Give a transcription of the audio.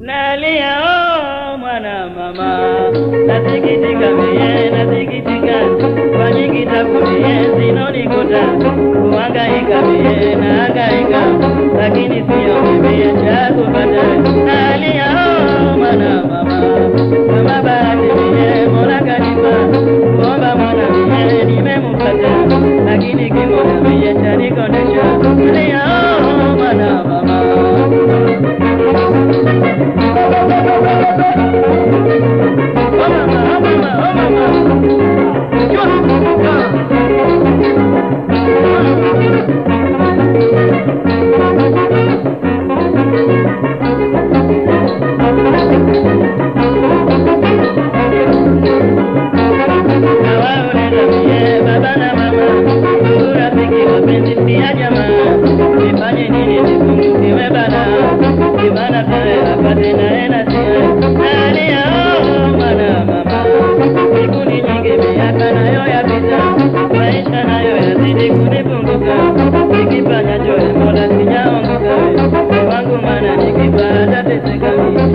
nalia oh, mwana mama, nasikitika mie, nasikitika kwa nyingi tafutie zinonikuta, kuhangaika mie nahangaika, lakini sio mimi cha kupata. Nalia oh, mwana mama, kama bahati mie Mola kanipa, kuomba mwana mie nimempata, lakini kimoja mie chanikondesha. Nalia nimekimbia jamaa, nifanye nini? Nifunguliwe bana, kibana pale hapa tena ena tena nani yao mwana mama, siku ni nyingi, miaka nayo yapita, maisha nayo yazidi kunipunguka, nikifanya chochote mola sijaongoka wangu, maana nikipata pesa kamili